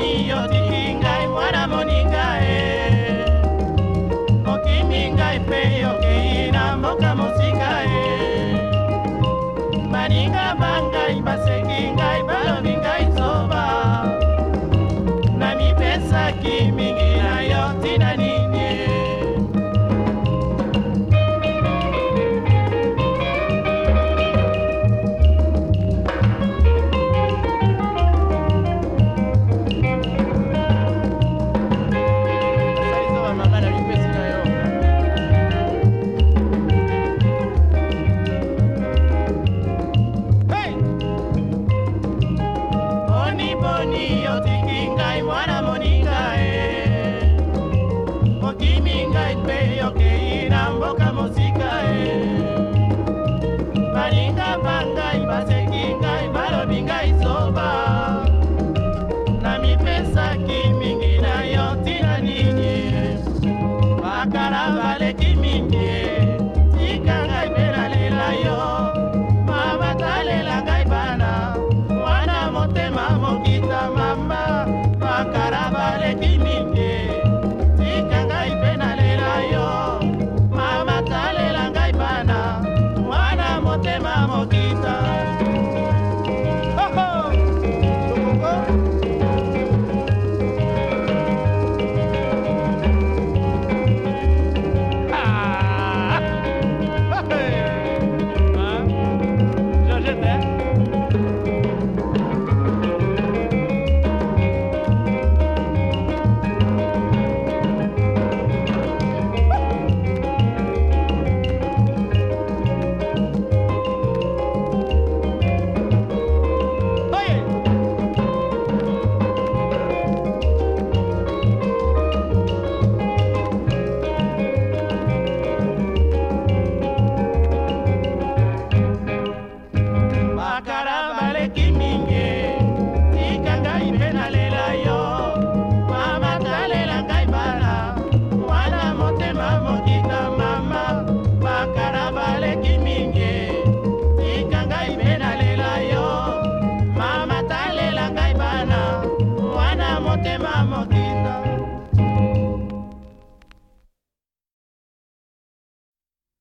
moni yotiki ngai mwana moninga e mokimi ngai mpe yokei na mboka mosika e baninga